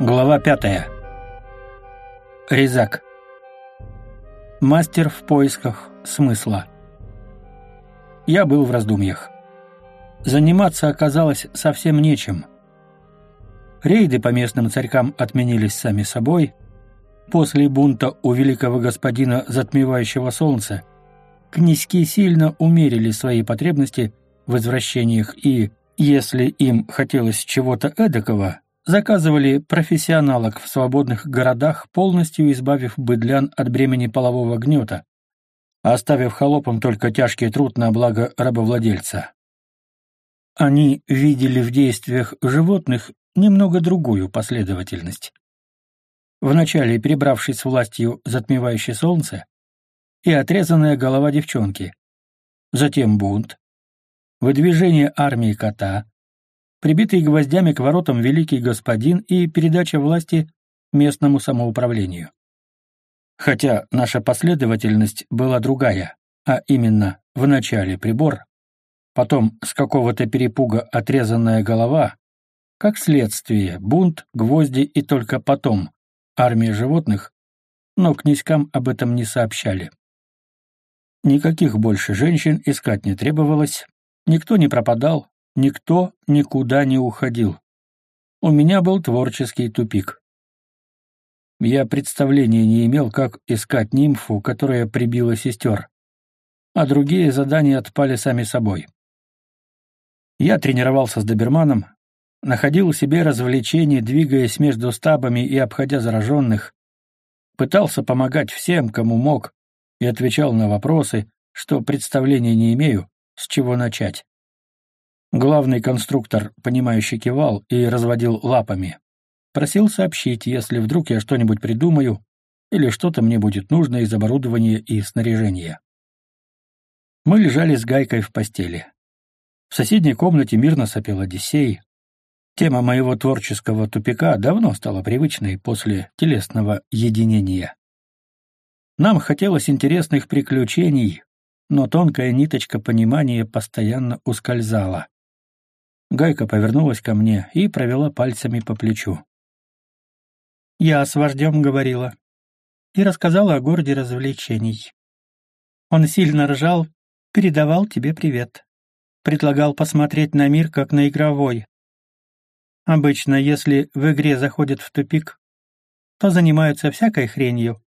Глава пятая. Резак. Мастер в поисках смысла. Я был в раздумьях. Заниматься оказалось совсем нечем. Рейды по местным царькам отменились сами собой. После бунта у великого господина затмевающего солнца князьки сильно умерили свои потребности в возвращениях и, если им хотелось чего-то эдакого, заказывали профессионалок в свободных городах, полностью избавив быдлян от бремени полового гнета, оставив холопам только тяжкий труд на благо рабовладельца. Они видели в действиях животных немного другую последовательность. Вначале перебравшись с властью затмевающее солнце и отрезанная голова девчонки, затем бунт, выдвижение армии кота, прибитый гвоздями к воротам великий господин и передача власти местному самоуправлению. Хотя наша последовательность была другая, а именно в начале прибор, потом с какого-то перепуга отрезанная голова, как следствие бунт, гвозди и только потом армия животных, но князькам об этом не сообщали. Никаких больше женщин искать не требовалось, никто не пропадал, Никто никуда не уходил. У меня был творческий тупик. Я представления не имел, как искать нимфу, которая прибила сестер. А другие задания отпали сами собой. Я тренировался с доберманом, находил себе развлечения, двигаясь между стабами и обходя зараженных, пытался помогать всем, кому мог, и отвечал на вопросы, что представления не имею, с чего начать. Главный конструктор, понимающе кивал и разводил лапами. Просил сообщить, если вдруг я что-нибудь придумаю или что-то мне будет нужно из оборудования и снаряжения. Мы лежали с Гайкой в постели. В соседней комнате мирно сопел Одиссей. Тема моего творческого тупика давно стала привычной после телесного единения. Нам хотелось интересных приключений, но тонкая ниточка понимания постоянно ускользала. Гайка повернулась ко мне и провела пальцами по плечу. «Я с вождем говорила и рассказала о городе развлечений. Он сильно ржал, передавал тебе привет. Предлагал посмотреть на мир как на игровой. Обычно, если в игре заходят в тупик, то занимаются всякой хренью.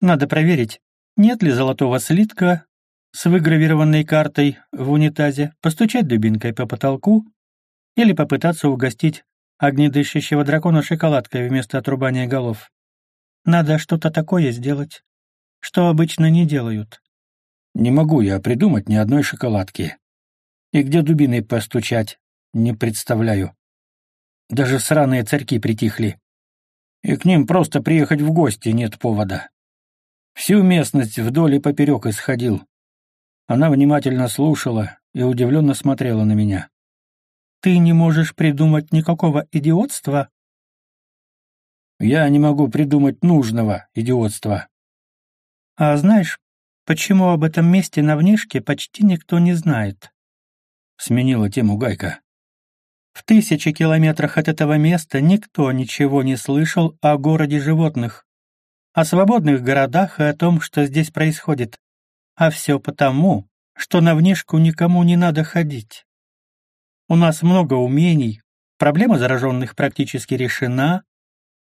Надо проверить, нет ли золотого слитка с выгравированной картой в унитазе, постучать дубинкой по потолку или попытаться угостить огнедышащего дракона шоколадкой вместо отрубания голов. Надо что-то такое сделать, что обычно не делают. Не могу я придумать ни одной шоколадки. И где дубиной постучать, не представляю. Даже сраные царьки притихли. И к ним просто приехать в гости нет повода. Всю местность вдоль и поперек исходил. Она внимательно слушала и удивленно смотрела на меня. «Ты не можешь придумать никакого идиотства?» «Я не могу придумать нужного идиотства». «А знаешь, почему об этом месте на внешке почти никто не знает?» Сменила тему Гайка. В тысячи километрах от этого места никто ничего не слышал о городе животных, о свободных городах и о том, что здесь происходит. А все потому, что на внешку никому не надо ходить. У нас много умений, проблема зараженных практически решена,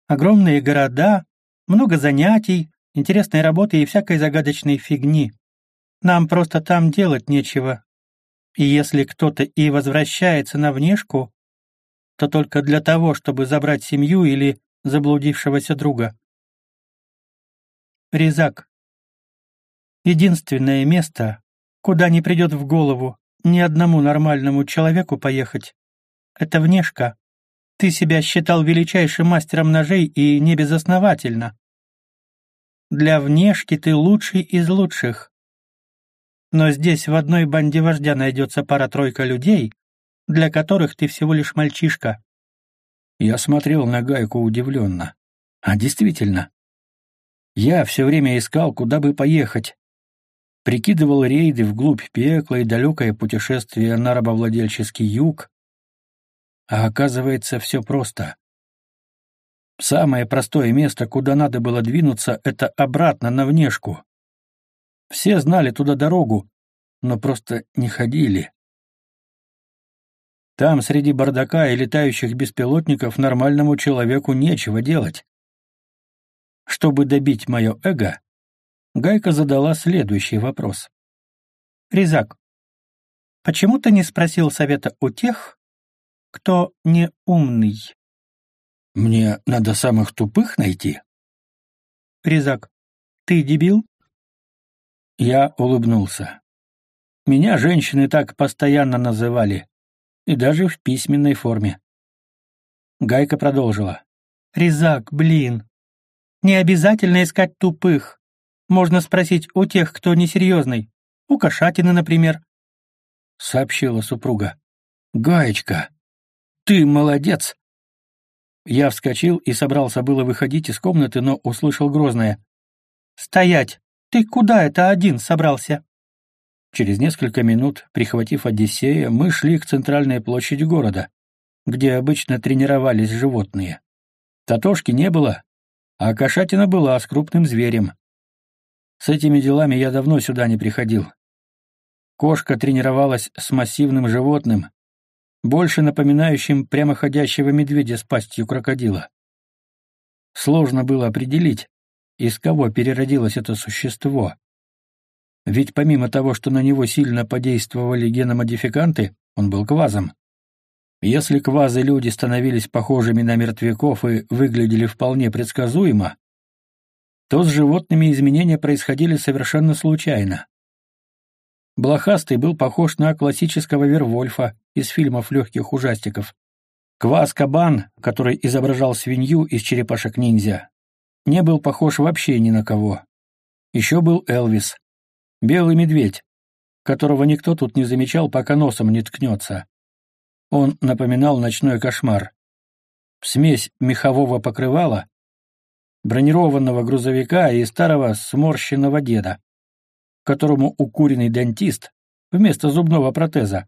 огромные города, много занятий, интересной работы и всякой загадочной фигни. Нам просто там делать нечего. И если кто-то и возвращается на внешку, то только для того, чтобы забрать семью или заблудившегося друга. Резак. Единственное место, куда не придет в голову ни одному нормальному человеку поехать. Это внешка. Ты себя считал величайшим мастером ножей и не безосновательно. Для внешки ты лучший из лучших. Но здесь в одной банде вождя найдется пара-тройка людей, для которых ты всего лишь мальчишка. Я смотрел на Гайку удивленно. А действительно, я все время искал, куда бы поехать. Прикидывал рейды вглубь пекла и далекое путешествие на рабовладельческий юг. А оказывается, все просто. Самое простое место, куда надо было двинуться, это обратно на внешку. Все знали туда дорогу, но просто не ходили. Там, среди бардака и летающих беспилотников, нормальному человеку нечего делать. Чтобы добить мое эго, Гайка задала следующий вопрос. «Резак, почему ты не спросил совета у тех, кто не умный?» «Мне надо самых тупых найти?» «Резак, ты дебил?» Я улыбнулся. Меня женщины так постоянно называли, и даже в письменной форме. Гайка продолжила. «Резак, блин, не обязательно искать тупых. Можно спросить у тех, кто несерьезный. У Кошатины, например. Сообщила супруга. Гаечка, ты молодец. Я вскочил и собрался было выходить из комнаты, но услышал грозное. «Стоять! Ты куда это один собрался?» Через несколько минут, прихватив Одиссея, мы шли к центральной площади города, где обычно тренировались животные. Татошки не было, а кошатина была с крупным зверем. С этими делами я давно сюда не приходил. Кошка тренировалась с массивным животным, больше напоминающим прямоходящего медведя с пастью крокодила. Сложно было определить, из кого переродилось это существо. Ведь помимо того, что на него сильно подействовали геномодификанты, он был квазом. Если квазы-люди становились похожими на мертвяков и выглядели вполне предсказуемо, то с животными изменения происходили совершенно случайно. Блохастый был похож на классического Вервольфа из фильмов легких ужастиков. Кваз-кабан, который изображал свинью из черепашек-ниндзя, не был похож вообще ни на кого. Еще был Элвис, белый медведь, которого никто тут не замечал, пока носом не ткнется. Он напоминал ночной кошмар. Смесь мехового покрывала, бронированного грузовика и старого сморщенного деда, которому укуренный дантист вместо зубного протеза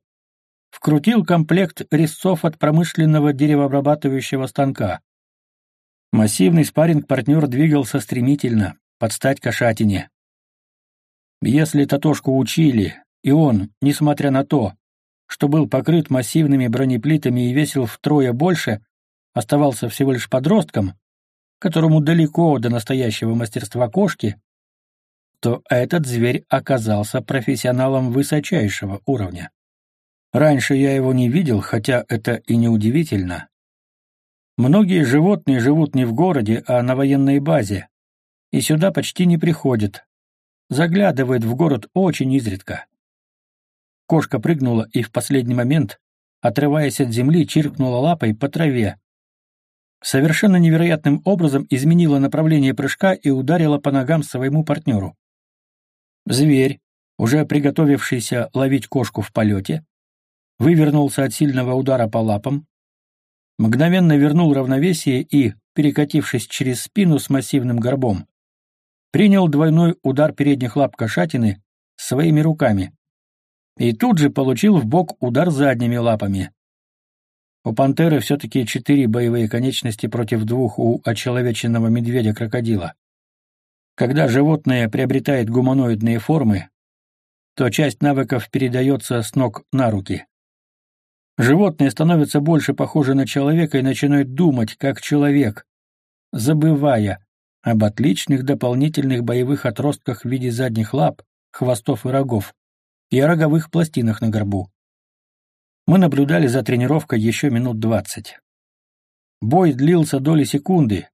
вкрутил комплект резцов от промышленного деревообрабатывающего станка. Массивный спарринг-партнер двигался стремительно, под стать кошатине. Если Татошку учили, и он, несмотря на то, что был покрыт массивными бронеплитами и весил втрое больше, оставался всего лишь подростком, которому далеко до настоящего мастерства кошки, то этот зверь оказался профессионалом высочайшего уровня. Раньше я его не видел, хотя это и не удивительно. Многие животные живут не в городе, а на военной базе, и сюда почти не приходят. Заглядывают в город очень изредка. Кошка прыгнула и в последний момент, отрываясь от земли, чиркнула лапой по траве. Совершенно невероятным образом изменила направление прыжка и ударила по ногам своему партнеру. Зверь, уже приготовившийся ловить кошку в полете, вывернулся от сильного удара по лапам, мгновенно вернул равновесие и, перекатившись через спину с массивным горбом, принял двойной удар передних лап кошатины своими руками, и тут же получил в бок удар задними лапами. У пантеры все-таки четыре боевые конечности против двух у очеловеченного медведя-крокодила. Когда животное приобретает гуманоидные формы, то часть навыков передается с ног на руки. Животное становится больше похоже на человека и начинает думать как человек, забывая об отличных дополнительных боевых отростках в виде задних лап, хвостов и рогов и о роговых пластинах на горбу. Мы наблюдали за тренировкой еще минут двадцать. Бой длился доли секунды,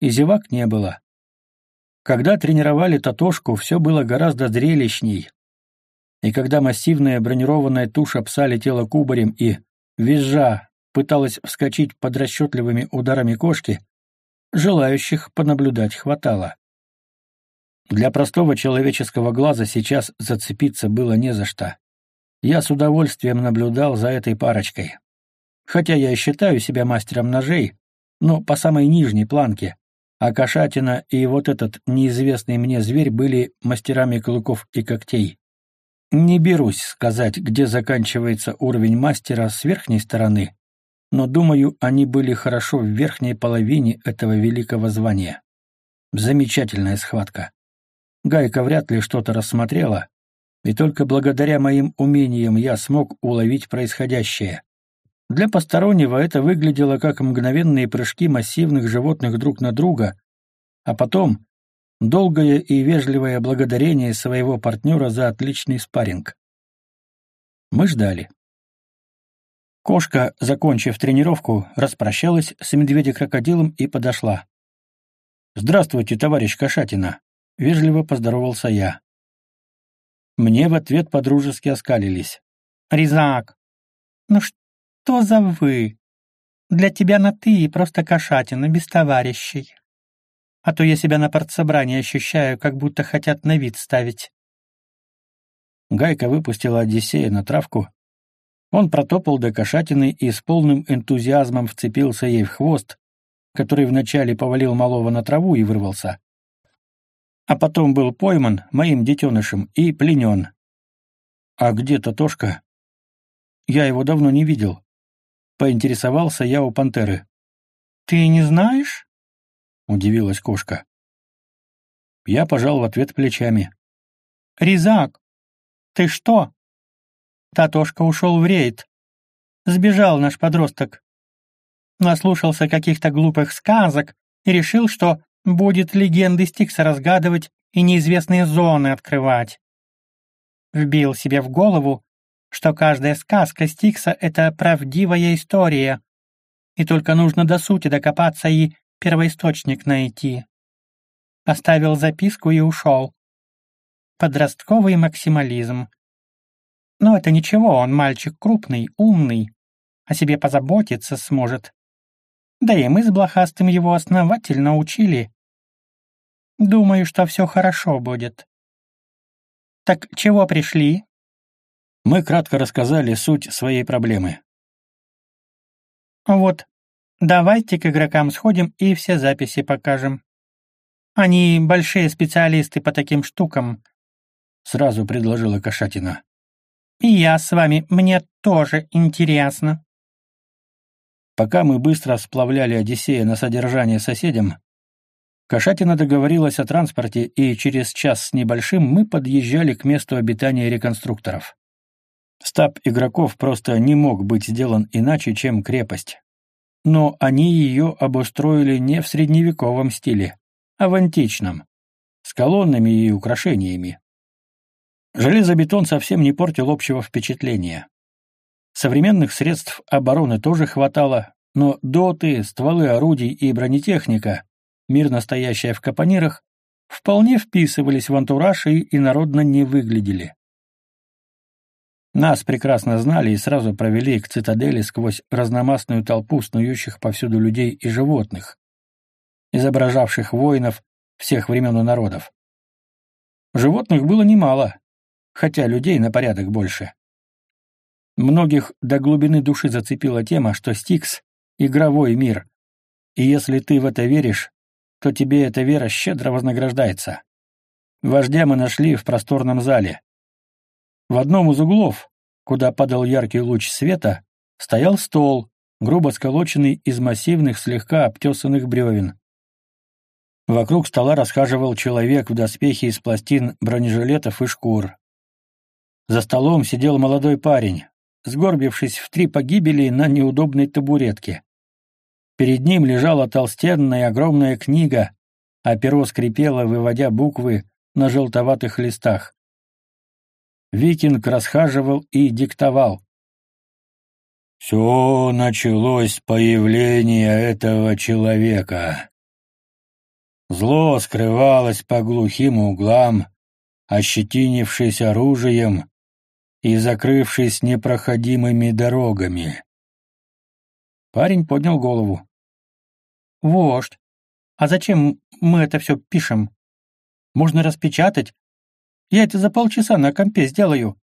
и зевак не было. Когда тренировали Татошку, все было гораздо зрелищней. И когда массивная бронированная туша пса летела кубарем и, визжа, пыталась вскочить под расчетливыми ударами кошки, желающих понаблюдать хватало. Для простого человеческого глаза сейчас зацепиться было не за что. Я с удовольствием наблюдал за этой парочкой. Хотя я считаю себя мастером ножей, но по самой нижней планке, а Кошатина и вот этот неизвестный мне зверь были мастерами клыков и когтей. Не берусь сказать, где заканчивается уровень мастера с верхней стороны, но, думаю, они были хорошо в верхней половине этого великого звания. Замечательная схватка. Гайка вряд ли что-то рассмотрела, и только благодаря моим умениям я смог уловить происходящее. Для постороннего это выглядело как мгновенные прыжки массивных животных друг на друга, а потом долгое и вежливое благодарение своего партнера за отличный спарринг. Мы ждали. Кошка, закончив тренировку, распрощалась с медведя-крокодилом и подошла. «Здравствуйте, товарищ Кошатина!» — вежливо поздоровался я. Мне в ответ подружески оскалились. «Резак, ну что за вы? Для тебя на «ты» и просто Кошатина, без товарищей. А то я себя на партсобрании ощущаю, как будто хотят на вид ставить». Гайка выпустила Одиссея на травку, он протопал до кошатины и с полным энтузиазмом вцепился ей в хвост, который вначале повалил малого на траву и вырвался. А потом был пойман моим детенышем и пленен. А где Татошка? Я его давно не видел. Поинтересовался я у пантеры. «Ты не знаешь?» — удивилась кошка. Я пожал в ответ плечами. «Резак, ты что, Татошка ушел в рейд. Сбежал наш подросток. Наслушался каких-то глупых сказок и решил, что будет легенды Стикса разгадывать и неизвестные зоны открывать. Вбил себе в голову, что каждая сказка Стикса — это правдивая история, и только нужно до сути докопаться и первоисточник найти. Оставил записку и ушел. Подростковый максимализм. Но это ничего, он мальчик крупный, умный, о себе позаботиться сможет. Да и мы с Блохастым его основательно учили. Думаю, что все хорошо будет. Так чего пришли? Мы кратко рассказали суть своей проблемы. Вот, давайте к игрокам сходим и все записи покажем. Они большие специалисты по таким штукам. Сразу предложила Кошатина. И я с вами, мне тоже интересно. Пока мы быстро сплавляли Одиссея на содержание соседям, Кошатина договорилась о транспорте, и через час с небольшим мы подъезжали к месту обитания реконструкторов. Стаб игроков просто не мог быть сделан иначе, чем крепость. Но они ее обустроили не в средневековом стиле, а в античном, с колоннами и украшениями. Железобетон совсем не портил общего впечатления. Современных средств обороны тоже хватало, но доты, стволы орудий и бронетехника, мирно стоящая в капонирах, вполне вписывались в антураж и инородно не выглядели. Нас прекрасно знали и сразу провели к цитадели сквозь разномастную толпу снующих повсюду людей и животных, изображавших воинов всех времен и народов. Животных было немало, хотя людей на порядок больше. Многих до глубины души зацепила тема, что Стикс — игровой мир, и если ты в это веришь, то тебе эта вера щедро вознаграждается. Вождя мы нашли в просторном зале. В одном из углов, куда падал яркий луч света, стоял стол, грубо сколоченный из массивных, слегка обтесанных бревен. Вокруг стола расхаживал человек в доспехе из пластин бронежилетов и шкур. За столом сидел молодой парень, сгорбившись в три погибели на неудобной табуретке. Перед ним лежала толстенная огромная книга, а перо скрипело, выводя буквы на желтоватых листах. Викинг расхаживал и диктовал. «Все началось с появления этого человека. Зло скрывалось по глухим углам, ощетинившись оружием, и закрывшись непроходимыми дорогами. Парень поднял голову. «Вождь, а зачем мы это все пишем? Можно распечатать. Я это за полчаса на компе сделаю».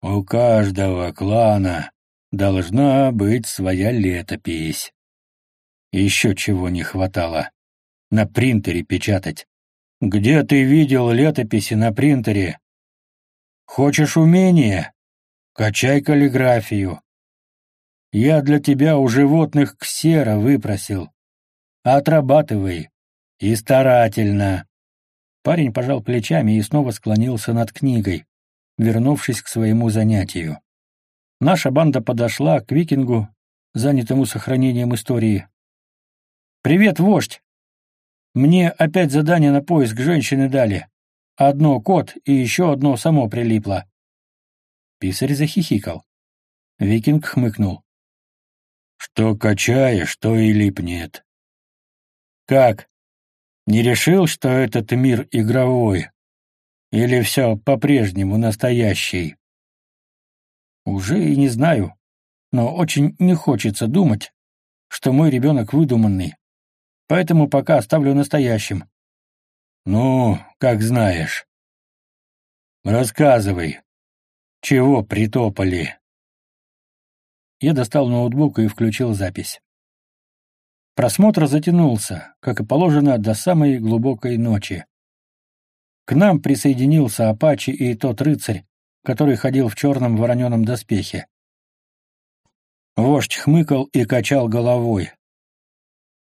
«У каждого клана должна быть своя летопись. Еще чего не хватало. На принтере печатать. Где ты видел летописи на принтере? Хочешь умения? Качай каллиграфию. Я для тебя у животных ксера выпросил. Отрабатывай. И старательно. Парень пожал плечами и снова склонился над книгой, вернувшись к своему занятию. Наша банда подошла к викингу, занятому сохранением истории. «Привет, вождь! Мне опять задание на поиск женщины дали. Одно кот и еще одно само прилипло». Писарь захихикал. Викинг хмыкнул. «Что качаешь, то и липнет». «Как? Не решил, что этот мир игровой? Или все по-прежнему настоящий?» Уже и не знаю, но очень не хочется думать, что мой ребенок выдуманный, поэтому пока оставлю настоящим. Ну, как знаешь. Рассказывай, чего притопали? Я достал ноутбук и включил запись. Просмотр затянулся, как и положено, до самой глубокой ночи. К нам присоединился Апачи и тот рыцарь, который ходил в черном вороненом доспехе. Вождь хмыкал и качал головой.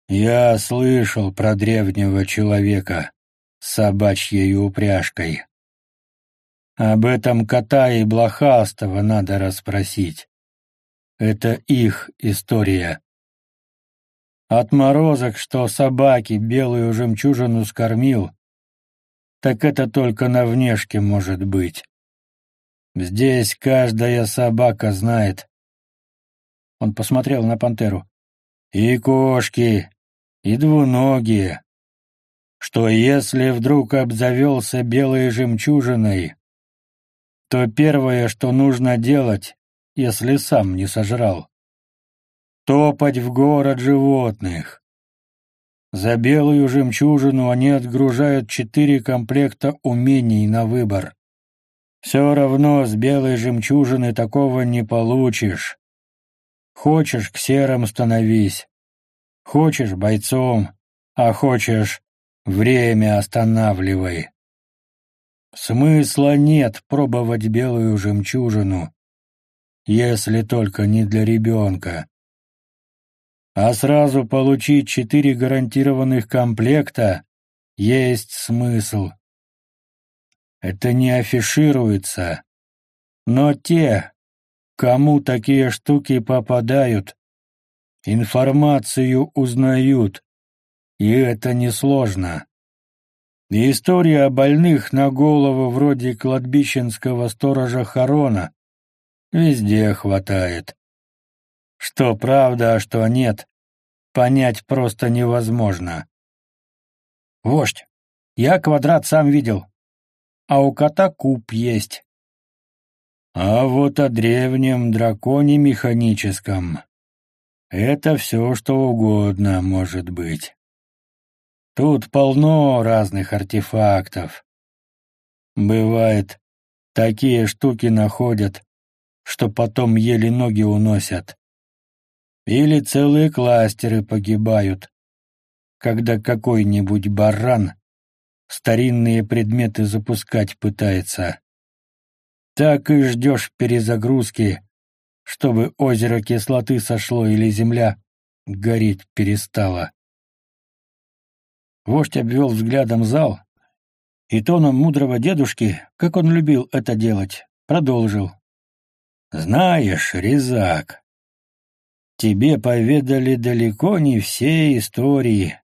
«Я слышал про древнего человека с собачьей упряжкой. Об этом кота и блохастого надо расспросить. Это их история. Отморозок, что собаки белую жемчужину скормил, так это только на внешке может быть. Здесь каждая собака знает. Он посмотрел на пантеру. И кошки, и двуногие. Что если вдруг обзавелся белой жемчужиной, то первое, что нужно делать, если сам не сожрал, топать в город животных. За белую жемчужину они отгружают четыре комплекта умений на выбор. Все равно с белой жемчужины такого не получишь. Хочешь, к серым становись. Хочешь, бойцом, а хочешь, время останавливай. Смысла нет пробовать белую жемчужину, если только не для ребенка. А сразу получить четыре гарантированных комплекта есть смысл. Это не афишируется. Но те, кому такие штуки попадают, информацию узнают, и это несложно. История о больных на голову вроде кладбищенского сторожа Харона везде хватает. Что правда, а что нет, понять просто невозможно. Вождь, я квадрат сам видел, а у кота куб есть. А вот о древнем драконе механическом это все, что угодно может быть. Тут полно разных артефактов. Бывает, такие штуки находят, что потом еле ноги уносят. Или целые кластеры погибают, когда какой-нибудь баран старинные предметы запускать пытается. Так и ждешь перезагрузки, чтобы озеро кислоты сошло или земля гореть перестала. Вождь обвел взглядом зал, и тоном мудрого дедушки, как он любил это делать, продолжил. «Знаешь, Резак, тебе поведали далеко не все истории,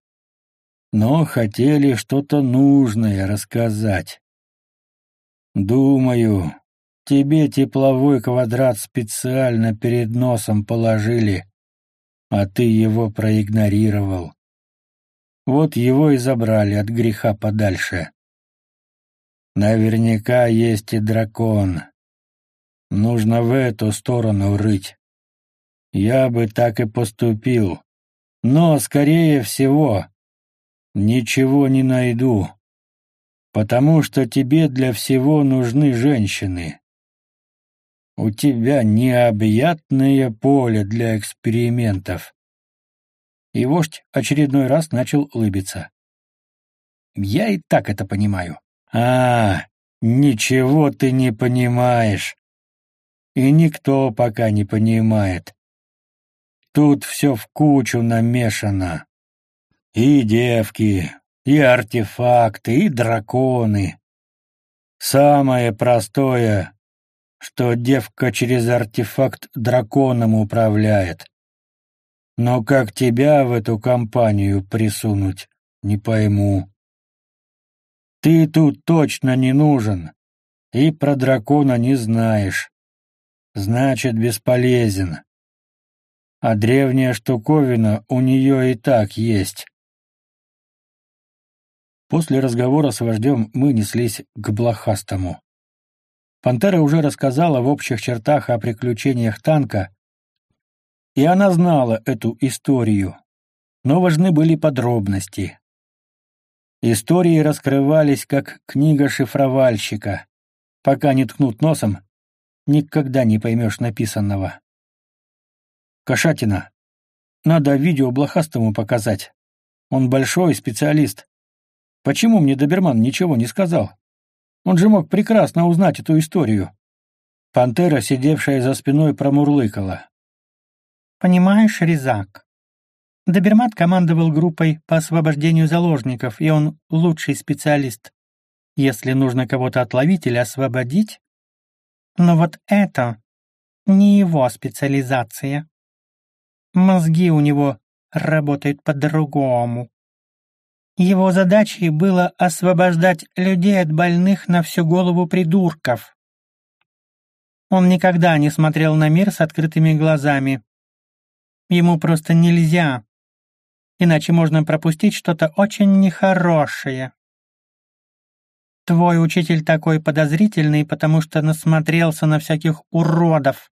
но хотели что-то нужное рассказать. Думаю, тебе тепловой квадрат специально перед носом положили, а ты его проигнорировал. Вот его и забрали от греха подальше. Наверняка есть и дракон. Нужно в эту сторону рыть. Я бы так и поступил. Но, скорее всего, ничего не найду, потому что тебе для всего нужны женщины. У тебя необъятное поле для экспериментов. И вождь очередной раз начал улыбиться. Я и так это понимаю. А, ничего ты не понимаешь. И никто пока не понимает. Тут все в кучу намешано. И девки, и артефакты, и драконы. Самое простое, что девка через артефакт драконом управляет. Но как тебя в эту компанию присунуть, не пойму. Ты тут точно не нужен, и про дракона не знаешь. Значит, бесполезен. А древняя штуковина у нее и так есть. После разговора с вождем мы неслись к Блохастому. Пантера уже рассказала в общих чертах о приключениях танка, и она знала эту историю, но важны были подробности. Истории раскрывались как книга шифровальщика. Пока не ткнут носом, никогда не поймешь написанного. Кошатина. Надо видео блохастому показать. Он большой специалист. Почему мне доберман ничего не сказал? Он же мог прекрасно узнать эту историю. Пантера, сидевшая за спиной, промурлыкала. «Понимаешь, Резак, Добермат командовал группой по освобождению заложников, и он лучший специалист. Если нужно кого-то отловить или освободить. Но вот это не его специализация. Мозги у него работают по-другому. Его задачей было освобождать людей от больных на всю голову придурков. Он никогда не смотрел на мир с открытыми глазами. Ему просто нельзя. Иначе можно пропустить что-то очень нехорошее. Твой учитель такой подозрительный, потому что насмотрелся на всяких уродов,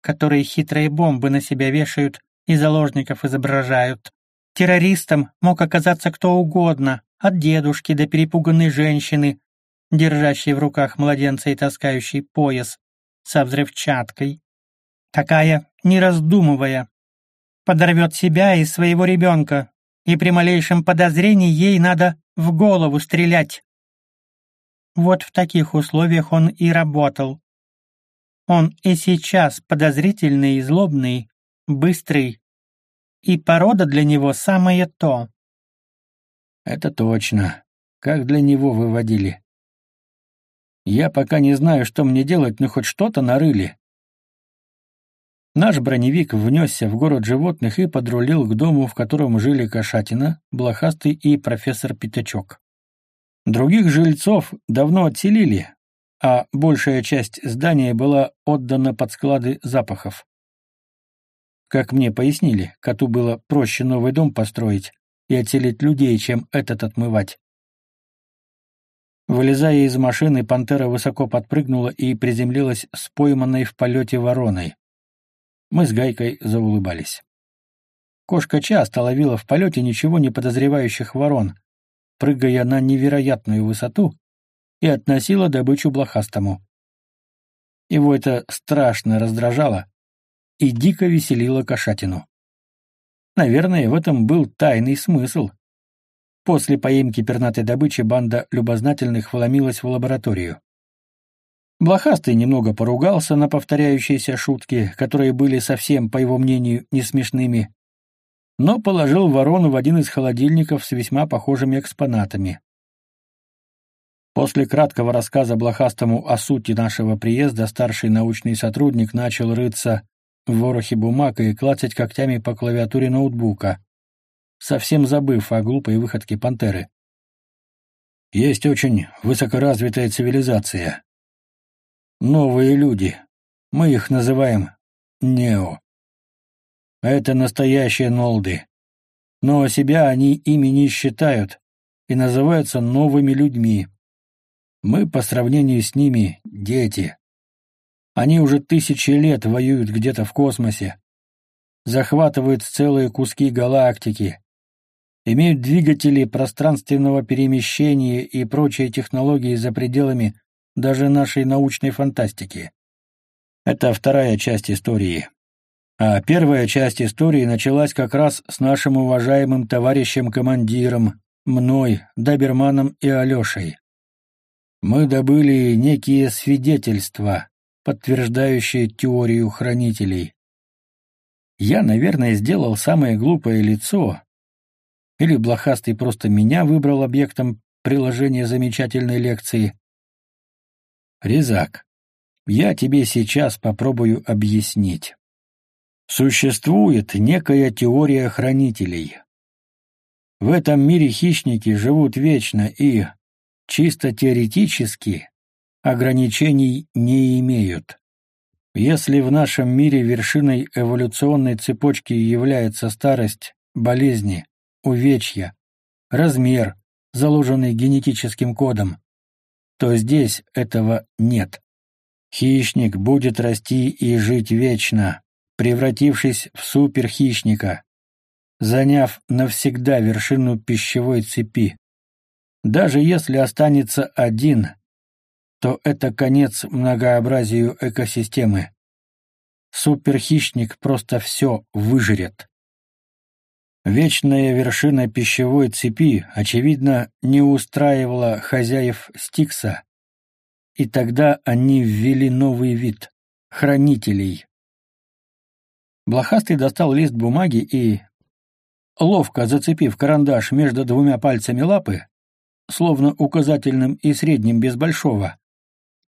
которые хитрые бомбы на себя вешают и заложников изображают. Террористом мог оказаться кто угодно, от дедушки до перепуганной женщины, держащей в руках младенца и таскающей пояс со взрывчаткой. Такая, не раздумывая, подорвет себя и своего ребенка, и при малейшем подозрении ей надо в голову стрелять. Вот в таких условиях он и работал. Он и сейчас подозрительный и злобный, быстрый, и порода для него самое то. Это точно. Как для него выводили. Я пока не знаю, что мне делать, но хоть что-то нарыли. Наш броневик внесся в город животных и подрулил к дому, в котором жили Кошатина, Блохастый и профессор Пятачок. Других жильцов давно отселили, а большая часть здания была отдана под склады запахов. Как мне пояснили, коту было проще новый дом построить и отселить людей, чем этот отмывать. Вылезая из машины, пантера высоко подпрыгнула и приземлилась с пойманной в полете вороной. Мы с Гайкой заулыбались. Кошка часто ловила в полете ничего не подозревающих ворон, прыгая на невероятную высоту, и относила добычу блохастому. Его это страшно раздражало, и дико веселила кошатину. Наверное, в этом был тайный смысл. После поимки пернатой добычи банда любознательных вломилась в лабораторию. Блохастый немного поругался на повторяющиеся шутки, которые были совсем, по его мнению, не смешными, но положил ворону в один из холодильников с весьма похожими экспонатами. После краткого рассказа Блохастому о сути нашего приезда старший научный сотрудник начал рыться в ворохе бумаг и клацать когтями по клавиатуре ноутбука, совсем забыв о глупой выходке пантеры. Есть очень высокоразвитая цивилизация. Новые люди. Мы их называем Нео. Это настоящие Нолды. Но себя они ими не считают и называются новыми людьми. Мы по сравнению с ними дети. Они уже тысячи лет воюют где-то в космосе, захватывают целые куски галактики, имеют двигатели пространственного перемещения и прочие технологии за пределами даже нашей научной фантастики. Это вторая часть истории. А первая часть истории началась как раз с нашим уважаемым товарищем-командиром, мной, Доберманом и Алешей. Мы добыли некие свидетельства, подтверждающие теорию хранителей. Я, наверное, сделал самое глупое лицо, или блохастый просто меня выбрал объектом приложения замечательной лекции. Резак, я тебе сейчас попробую объяснить. Существует некая теория хранителей. В этом мире хищники живут вечно и, чисто теоретически, ограничений не имеют. Если в нашем мире вершиной эволюционной цепочки является старость, болезни, увечья, размер, заложенный генетическим кодом, то здесь этого нет. Хищник будет расти и жить вечно, превратившись в суперхищника, заняв навсегда вершину пищевой цепи. Даже если останется один, то это конец многообразию экосистемы. Суперхищник просто все выжрет. Вечная вершина пищевой цепи, очевидно, не устраивала хозяев Стикса, и тогда они ввели новый вид — хранителей. Блохастый достал лист бумаги и, ловко зацепив карандаш между двумя пальцами лапы, словно указательным и средним без большого,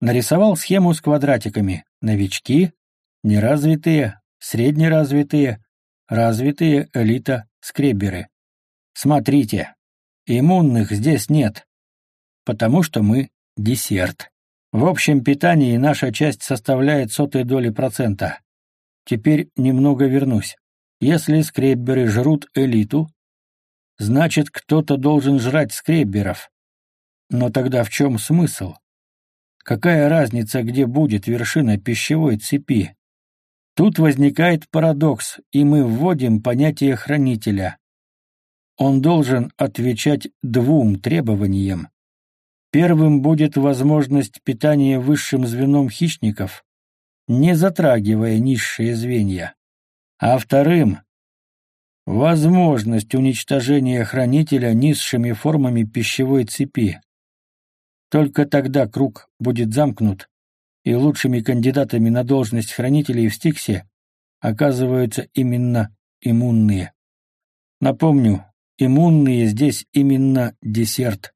нарисовал схему с квадратиками «новички», «неразвитые», «среднеразвитые», «развитые», «элита», «скребберы». Смотрите, иммунных здесь нет, потому что мы десерт. В общем питании наша часть составляет сотые доли процента. Теперь немного вернусь. Если скребберы жрут элиту, значит, кто-то должен жрать скребберов. Но тогда в чем смысл? Какая разница, где будет вершина пищевой цепи? Тут возникает парадокс, и мы вводим понятие хранителя. Он должен отвечать двум требованиям. Первым будет возможность питания высшим звеном хищников, не затрагивая низшие звенья. А вторым — возможность уничтожения хранителя низшими формами пищевой цепи. Только тогда круг будет замкнут, и лучшими кандидатами на должность хранителей в Стиксе оказываются именно иммунные. Напомню, иммунные здесь именно десерт.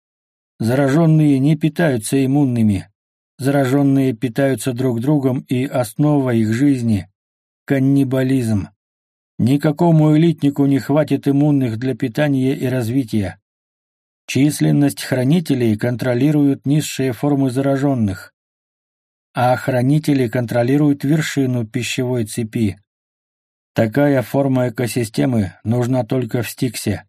Зараженные не питаются иммунными. Зараженные питаются друг другом, и основа их жизни — каннибализм. Никакому элитнику не хватит иммунных для питания и развития. Численность хранителей контролируют низшие формы зараженных, а хранители контролируют вершину пищевой цепи. Такая форма экосистемы нужна только в Стиксе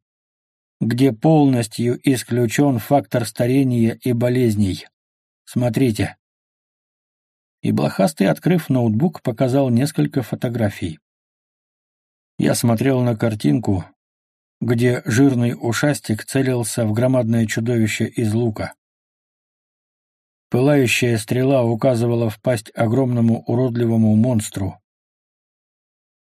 где полностью исключен фактор старения и болезней. Смотрите. И блохастый, открыв ноутбук, показал несколько фотографий. Я смотрел на картинку, где жирный ушастик целился в громадное чудовище из лука. Пылающая стрела указывала в пасть огромному уродливому монстру,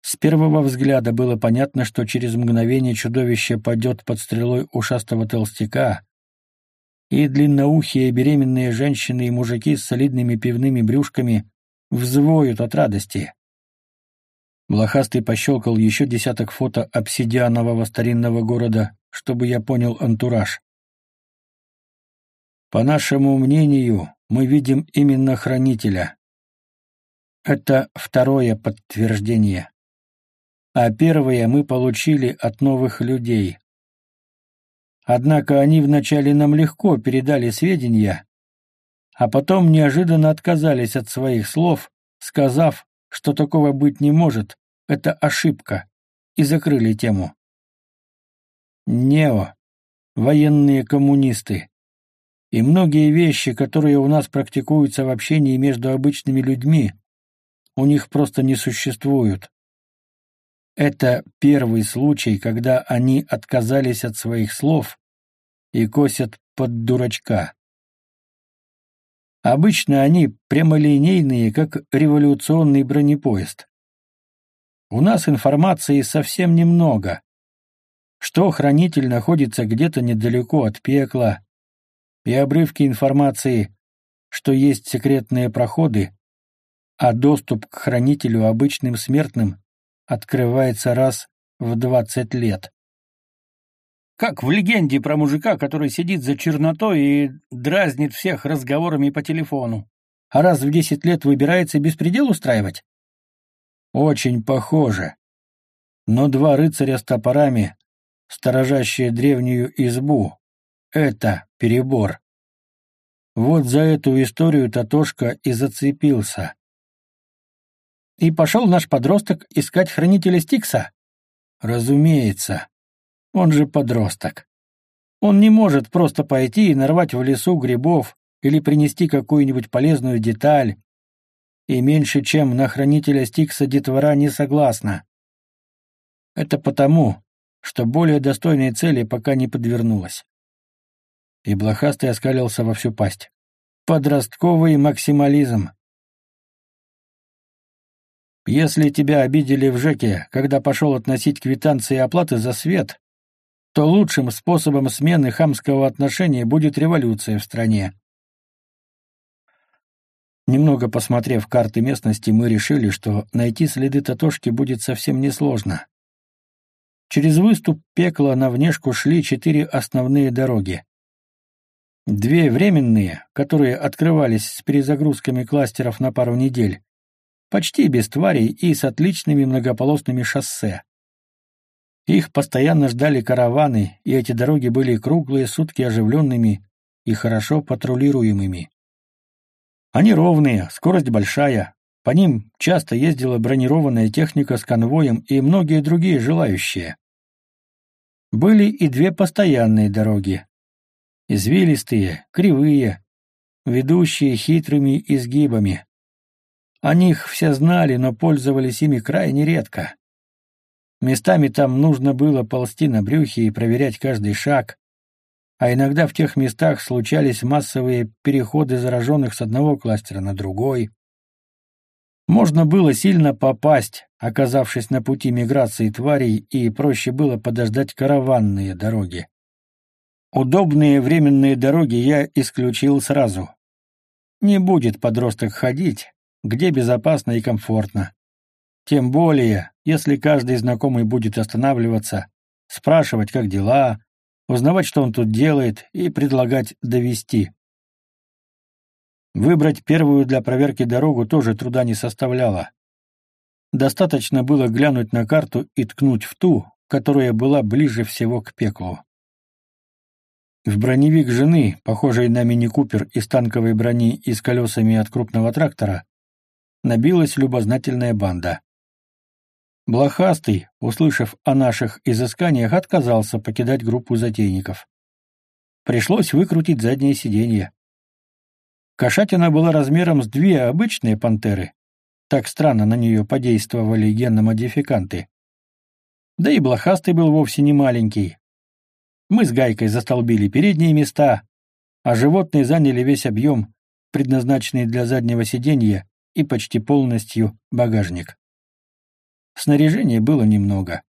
с первого взгляда было понятно, что через мгновение чудовище падет под стрелой ушастого толстяка, и длинноухие беременные женщины и мужики с солидными пивными брюшками взвоют от радости. Блохастый пощелкал еще десяток фото обсидианового старинного города, чтобы я понял антураж. По нашему мнению, мы видим именно хранителя. Это второе подтверждение а первые мы получили от новых людей. Однако они вначале нам легко передали сведения, а потом неожиданно отказались от своих слов, сказав, что такого быть не может, это ошибка, и закрыли тему. Нео, военные коммунисты, и многие вещи, которые у нас практикуются в общении между обычными людьми, у них просто не существуют. Это первый случай, когда они отказались от своих слов и косят под дурачка. Обычно они прямолинейные, как революционный бронепоезд. У нас информации совсем немного. Что хранитель находится где-то недалеко от пекла, и обрывки информации, что есть секретные проходы, а доступ к хранителю обычным смертным открывается раз в двадцать лет. Как в легенде про мужика, который сидит за чернотой и дразнит всех разговорами по телефону. А раз в десять лет выбирается беспредел устраивать? Очень похоже. Но два рыцаря с топорами, сторожащие древнюю избу, это перебор. Вот за эту историю Татошка и зацепился. И пошел наш подросток искать хранителя Стикса? Разумеется. Он же подросток. Он не может просто пойти и нарвать в лесу грибов или принести какую-нибудь полезную деталь. И меньше чем на хранителя Стикса детвора не согласна. Это потому, что более достойной цели пока не подвернулась. И блохастый оскалился во всю пасть. Подростковый максимализм. Если тебя обидели в ЖЭКе, когда пошел относить квитанции оплаты за свет, то лучшим способом смены хамского отношения будет революция в стране. Немного посмотрев карты местности, мы решили, что найти следы Татошки будет совсем несложно. Через выступ пекла на внешку шли четыре основные дороги. Две временные, которые открывались с перезагрузками кластеров на пару недель, почти без тварей и с отличными многополосными шоссе. Их постоянно ждали караваны, и эти дороги были круглые сутки оживленными и хорошо патрулируемыми. Они ровные, скорость большая, по ним часто ездила бронированная техника с конвоем и многие другие желающие. Были и две постоянные дороги. Извилистые, кривые, ведущие хитрыми изгибами. О них все знали, но пользовались ими крайне редко. Местами там нужно было ползти на брюхе и проверять каждый шаг, а иногда в тех местах случались массовые переходы зараженных с одного кластера на другой. Можно было сильно попасть, оказавшись на пути миграции тварей, и проще было подождать караванные дороги. Удобные временные дороги я исключил сразу. Не будет подросток ходить, где безопасно и комфортно. Тем более, если каждый знакомый будет останавливаться, спрашивать, как дела, узнавать, что он тут делает, и предлагать довести. Выбрать первую для проверки дорогу тоже труда не составляло. Достаточно было глянуть на карту и ткнуть в ту, которая была ближе всего к пеклу. В броневик жены, похожий на мини-купер из танковой брони и с колесами от крупного трактора, набилась любознательная банда. Блохастый, услышав о наших изысканиях, отказался покидать группу затейников. Пришлось выкрутить заднее сиденье. Кошатина была размером с две обычные пантеры. Так странно на нее подействовали генно-модификанты. Да и блохастый был вовсе не маленький. Мы с Гайкой застолбили передние места, а животные заняли весь объем, предназначенный для заднего сиденья, и почти полностью багажник. Снаряжения было немного.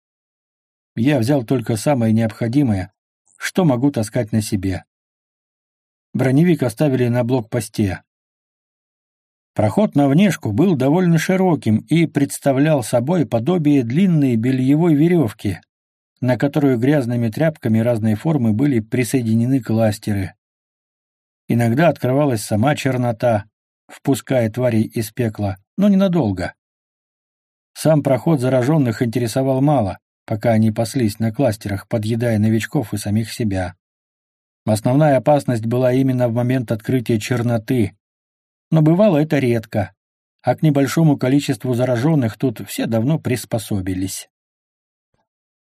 Я взял только самое необходимое, что могу таскать на себе. Броневик оставили на блокпосте. Проход на внешку был довольно широким и представлял собой подобие длинной бельевой веревки, на которую грязными тряпками разной формы были присоединены кластеры. Иногда открывалась сама чернота, впуская тварей из пекла, но ненадолго. Сам проход зараженных интересовал мало, пока они паслись на кластерах, подъедая новичков и самих себя. Основная опасность была именно в момент открытия черноты. Но бывало это редко, а к небольшому количеству зараженных тут все давно приспособились.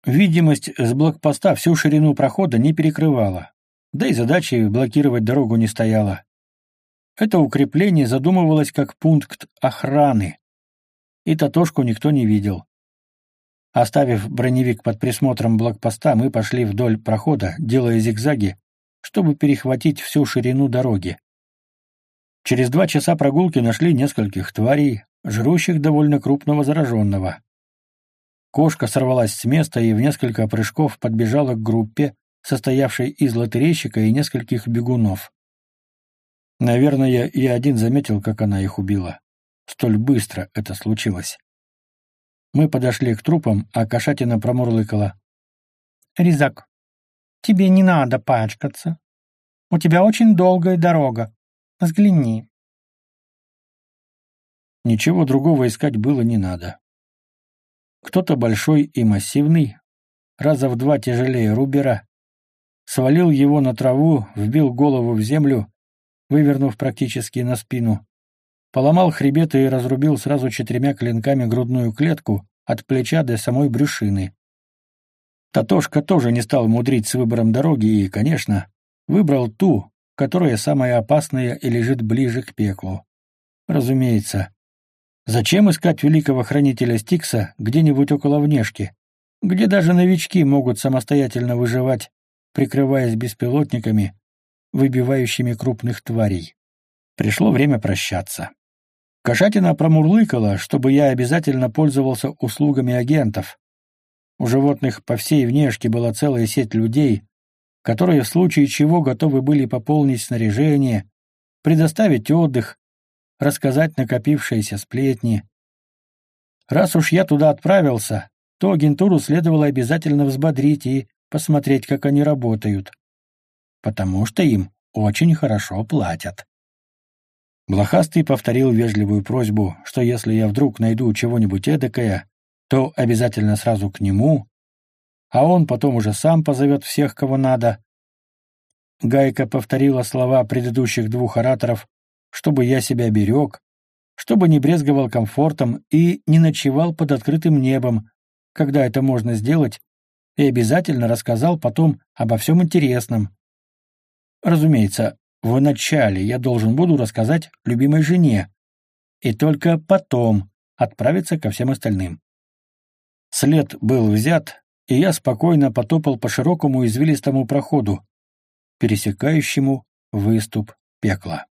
Видимость с блокпоста всю ширину прохода не перекрывала, да и задачи блокировать дорогу не стояла. Это укрепление задумывалось как пункт охраны, и Татошку никто не видел. Оставив броневик под присмотром блокпоста, мы пошли вдоль прохода, делая зигзаги, чтобы перехватить всю ширину дороги. Через два часа прогулки нашли нескольких тварей, жрущих довольно крупного зараженного. Кошка сорвалась с места и в несколько прыжков подбежала к группе, состоявшей из лотерейщика и нескольких бегунов. Наверное, я один заметил, как она их убила. Столь быстро это случилось. Мы подошли к трупам, а кошатина промурлыкала. «Резак, тебе не надо пачкаться. У тебя очень долгая дорога. Взгляни». Ничего другого искать было не надо. Кто-то большой и массивный, раза в два тяжелее Рубера, свалил его на траву, вбил голову в землю, вывернув практически на спину, поломал хребет и разрубил сразу четырьмя клинками грудную клетку от плеча до самой брюшины. Татошка тоже не стал мудрить с выбором дороги и, конечно, выбрал ту, которая самая опасная и лежит ближе к пеклу. Разумеется, Зачем искать великого хранителя Стикса где-нибудь около внешки, где даже новички могут самостоятельно выживать, прикрываясь беспилотниками, выбивающими крупных тварей? Пришло время прощаться. Кошатина промурлыкала, чтобы я обязательно пользовался услугами агентов. У животных по всей внешке была целая сеть людей, которые в случае чего готовы были пополнить снаряжение, предоставить отдых, рассказать накопившиеся сплетни. Раз уж я туда отправился, то агентуру следовало обязательно взбодрить и посмотреть, как они работают. Потому что им очень хорошо платят. Блохастый повторил вежливую просьбу, что если я вдруг найду чего-нибудь эдакое, то обязательно сразу к нему, а он потом уже сам позовет всех, кого надо. Гайка повторила слова предыдущих двух ораторов чтобы я себя берег, чтобы не брезговал комфортом и не ночевал под открытым небом, когда это можно сделать, и обязательно рассказал потом обо всем интересном. Разумеется, вначале я должен буду рассказать любимой жене, и только потом отправиться ко всем остальным. След был взят, и я спокойно потопал по широкому извилистому проходу, пересекающему выступ пекла.